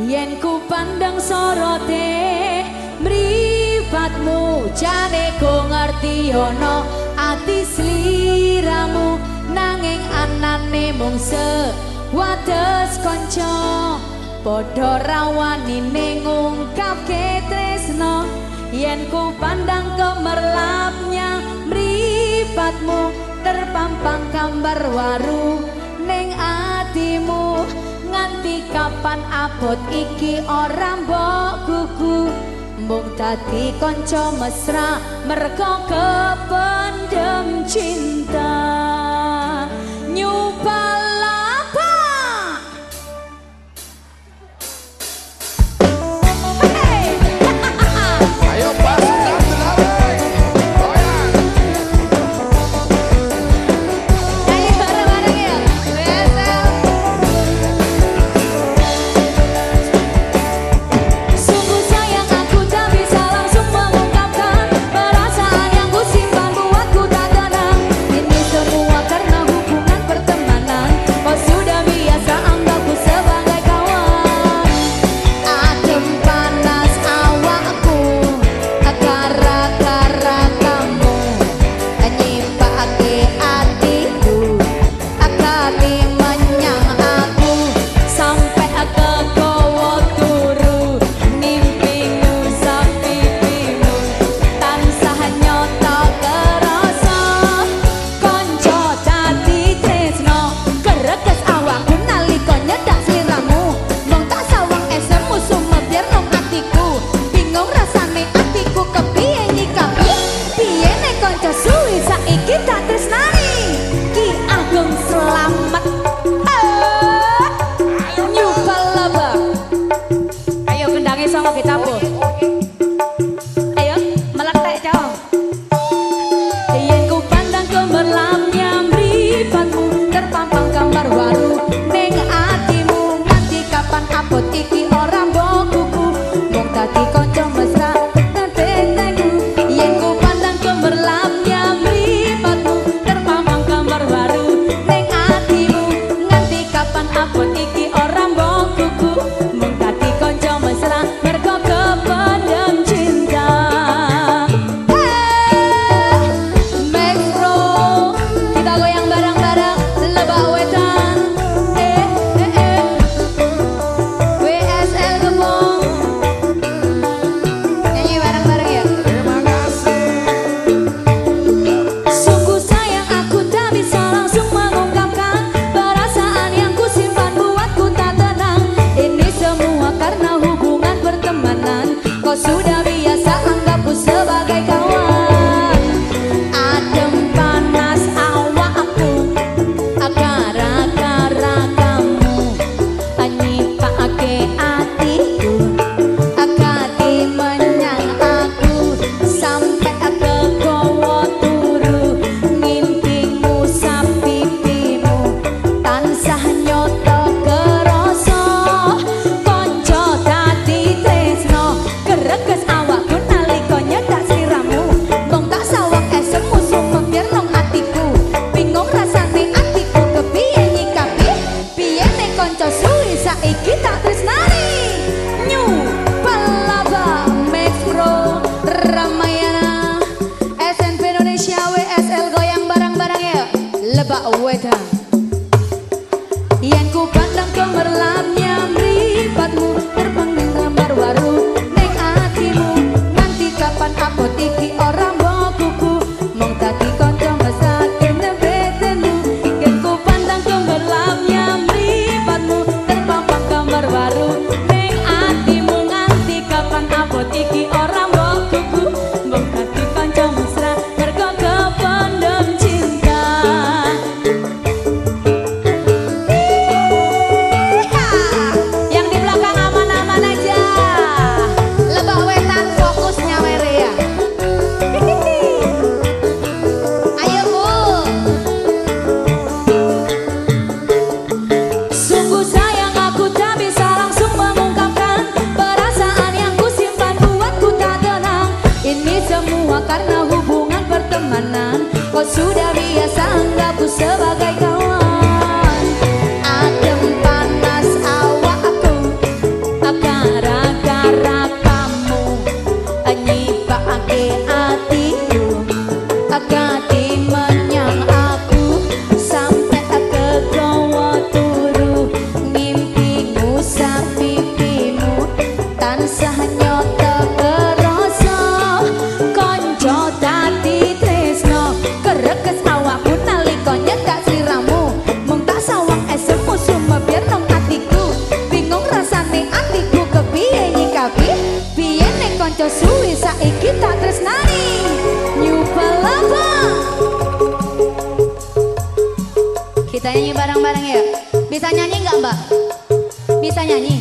Yen ku pandang sorote mripatmu jane ku ngerti ono Ati sliramu. Nanging anane mung se Wates konco Podo rawani ningungkap ke tresno Yen ku pandang kemerlapnya mripatmu terpampang gambar waru. Ning atimu kapan abot iki ora mbok gugu? Mung dadi kanca mesra mergo kependem cinta. never a weather. Nyanyi bareng-bareng ya. Bisa nyanyi nggak Mbak? Bisa nyanyi?